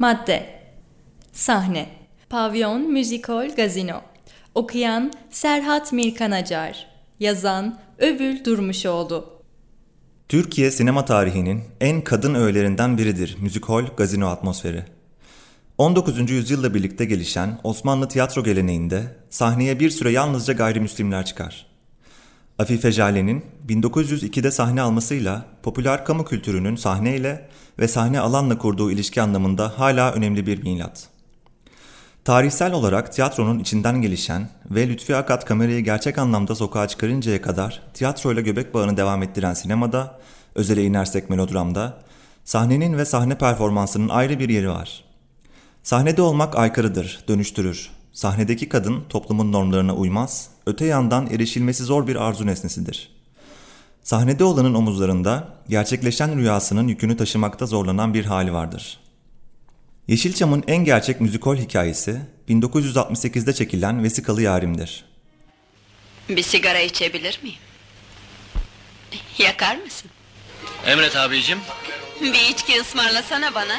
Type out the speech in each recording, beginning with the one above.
Madde Sahne Pavyon Müzikol Gazino Okuyan Serhat Mirkan Acar Yazan Övül Durmuşoğlu Türkiye sinema tarihinin en kadın öğelerinden biridir müzikol gazino atmosferi. 19. yüzyılla birlikte gelişen Osmanlı tiyatro geleneğinde sahneye bir süre yalnızca gayrimüslimler çıkar. Afife Jale'nin 1902'de sahne almasıyla popüler kamu kültürünün sahneyle ve sahne alanla kurduğu ilişki anlamında hala önemli bir milat. Tarihsel olarak tiyatronun içinden gelişen ve Lütfi Akat kamerayı gerçek anlamda sokağa çıkarıncaya kadar tiyatroyla göbek bağını devam ettiren sinemada, özele inersek melodramda, sahnenin ve sahne performansının ayrı bir yeri var. Sahnede olmak aykırıdır, dönüştürür. Sahnedeki kadın toplumun normlarına uymaz, öte yandan erişilmesi zor bir arzu nesnesidir. Sahnede olanın omuzlarında gerçekleşen rüyasının yükünü taşımakta zorlanan bir hali vardır. Yeşilçam'ın en gerçek müzikol hikayesi 1968'de çekilen Vesikalı Yarim'dir. Bir sigara içebilir miyim? Yakar mısın? Emret abicim. Bir içki ısmarlasana bana.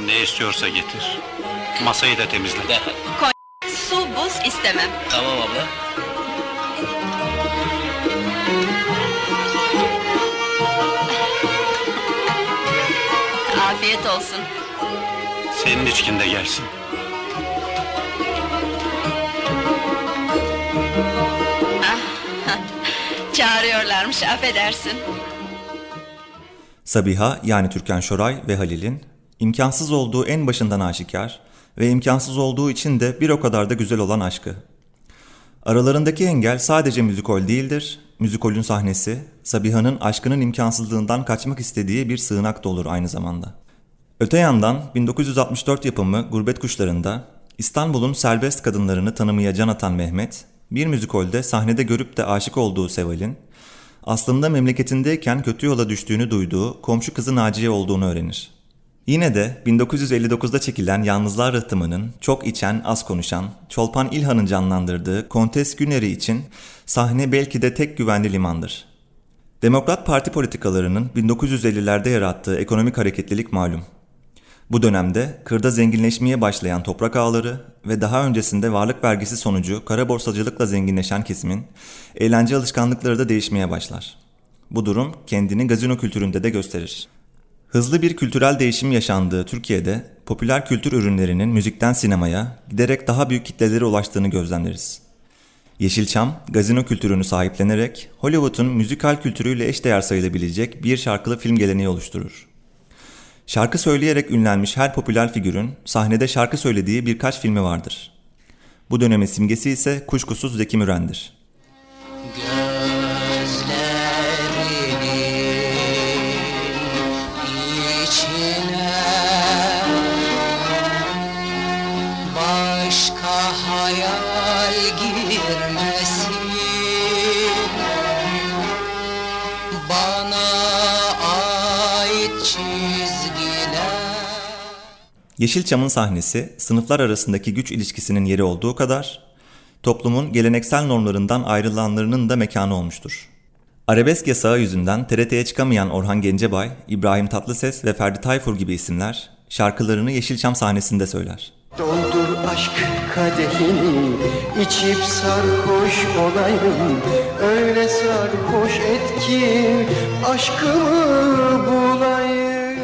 Ne istiyorsa getir. Masayı da temizle. Su, buz istemem. Tamam abla. Afiyet olsun. Senin içkin de gelsin. Çağırıyorlarmış, affedersin. Sabiha yani Türkan Şoray ve Halil'in imkansız olduğu en başından aşikar ve imkansız olduğu için de bir o kadar da güzel olan aşkı. Aralarındaki engel sadece müzikol değildir, müzikolün sahnesi, Sabiha'nın aşkının imkansızlığından kaçmak istediği bir sığınak da olur aynı zamanda. Öte yandan 1964 yapımı Gurbet Kuşları'nda İstanbul'un serbest kadınlarını tanımaya can atan Mehmet, bir müzikolde sahnede görüp de aşık olduğu Seval'in, aslında memleketindeyken kötü yola düştüğünü duyduğu komşu kızı Naciye olduğunu öğrenir. Yine de 1959'da çekilen Yalnızlar Rıhtımı'nın çok içen, az konuşan, Çolpan İlhan'ın canlandırdığı Kontes Güner'i için sahne belki de tek güvenli limandır. Demokrat Parti politikalarının 1950'lerde yarattığı ekonomik hareketlilik malum. Bu dönemde kırda zenginleşmeye başlayan toprak ağları ve daha öncesinde varlık vergisi sonucu kara borsacılıkla zenginleşen kesimin eğlence alışkanlıkları da değişmeye başlar. Bu durum kendini gazino kültüründe de gösterir. Hızlı bir kültürel değişim yaşandığı Türkiye'de popüler kültür ürünlerinin müzikten sinemaya giderek daha büyük kitlelere ulaştığını gözlemleriz. Yeşilçam, gazino kültürünü sahiplenerek Hollywood'un müzikal kültürüyle eşdeğer sayılabilecek bir şarkılı film geleneği oluşturur. Şarkı söyleyerek ünlenmiş her popüler figürün sahnede şarkı söylediği birkaç filmi vardır. Bu dönemin simgesi ise kuşkusuz Zeki Müren'dir. Başka hayal girmesin. Bana ait çizgiler. Yeşilçam'ın sahnesi sınıflar arasındaki güç ilişkisinin yeri olduğu kadar toplumun geleneksel normlarından ayrılanlarının da mekanı olmuştur. Arabesk yasağı yüzünden TRT'ye çıkamayan Orhan Gencebay, İbrahim Tatlıses ve Ferdi Tayfur gibi isimler şarkılarını Yeşilçam sahnesinde söyler. Doldur aşk kadehini içip sarhoş olayım. Öyle sarhoş et ki aşkımı bulayım.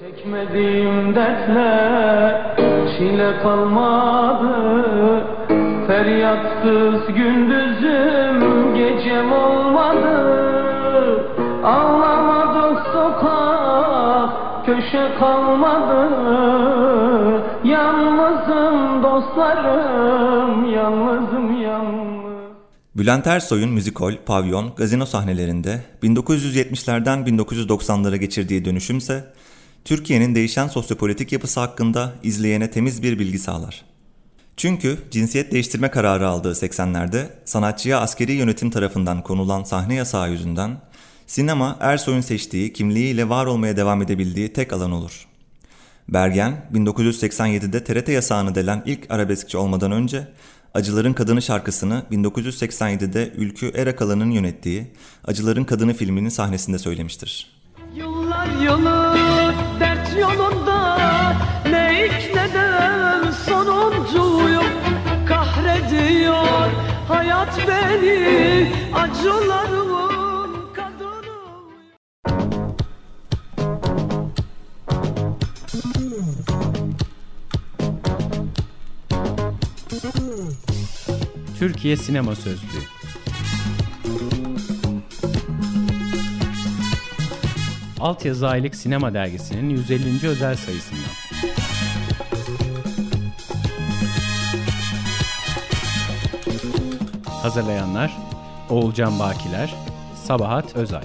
Çekmediğim dertler çile kalmadı Feryatsız gündüzüm gecem olmadı. Ağlamadık sokak köşe kalmadı. Yalnızım dostlarım yalnızım yalnız. Bülent Ersoy'un müzikol, pavyon, gazino sahnelerinde 1970'lerden 1990'lara geçirdiği dönüşümse Türkiye'nin değişen sosyopolitik yapısı hakkında izleyene temiz bir bilgi sağlar. Çünkü cinsiyet değiştirme kararı aldığı 80'lerde sanatçıya askeri yönetim tarafından konulan sahne yasağı yüzünden sinema Ersoy'un seçtiği kimliğiyle var olmaya devam edebildiği tek alan olur. Bergen 1987'de TRT yasağını delen ilk arabeskçi olmadan önce Acıların Kadını şarkısını 1987'de Ülkü Erakalan'ın yönettiği Acıların Kadını filminin sahnesinde söylemiştir. Yıllar yılı beni Acılarımın kadınıyım Türkiye Sinema Sözlüğü Altyazı Aylık Sinema Dergisi'nin 150. özel sayısından. Hazırlayanlar Oğulcan Bakiler, Sabahat Özay.